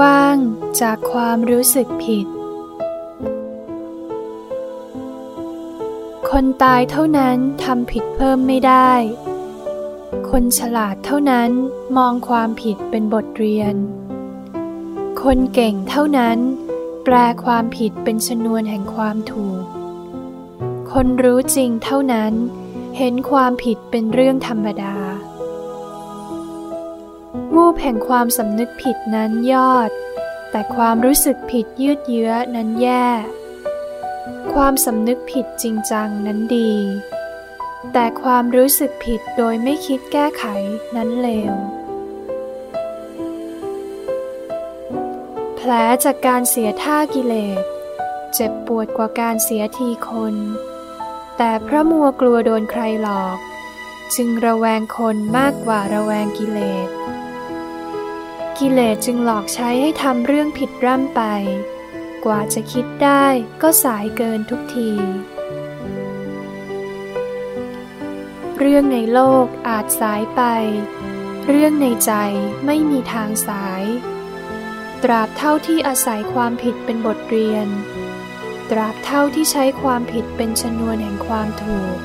ว่างจากความรู้สึกผิด คนตายเท่านั้นทำผิดเพิ่มไม่ได้ คนฉลาดเท่านั้นมองความผิดเป็นบทเรียน คนเก่งเท่านั้น แปลความผิดเป็นชนวนแห่งความถูก คนรู้จริงเท่านั้นเห็นความผิดเป็นเรื่องธรรมดา วูบแห่งความสำนึกผิดนั้นยอด แต่ความรู้สึกผิดยืดเยื้อนั้นแย่ ความสำนึกผิดจริงจังนั้นดี แต่ความรู้สึกผิดโดยไม่คิดแก้ไขนั้นเลว แผลจากการเสียท่ากิเลส เจ็บปวดกว่าการเสียทีคน แต่พระมัวกลัวโดนใครหลอก จึงระแวงคนมากกว่าระแวงกิเลส กิเลสจึงหลอกใช้ให้ทำเรื่องผิดร่ำไป กว่าจะคิดได้ก็สายเกินทุกที เรื่องในโลกอาจสายไป เรื่องในใจไม่มีทางสาย ตราบเท่าที่อาศัยความผิดเป็นบทเรียน ตราบเท่าที่ใช้ความผิดเป็นชนวนแห่งความถูก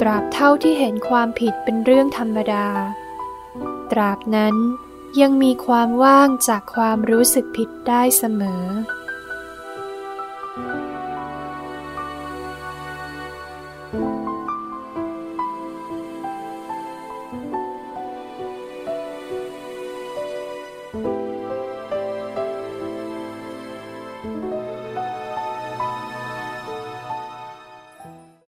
ตราบเท่าที่เห็นความผิดเป็นเรื่องธรรมดา ตราบนั้น ยังมีความว่างจากความรู้สึกผิดได้เสมอ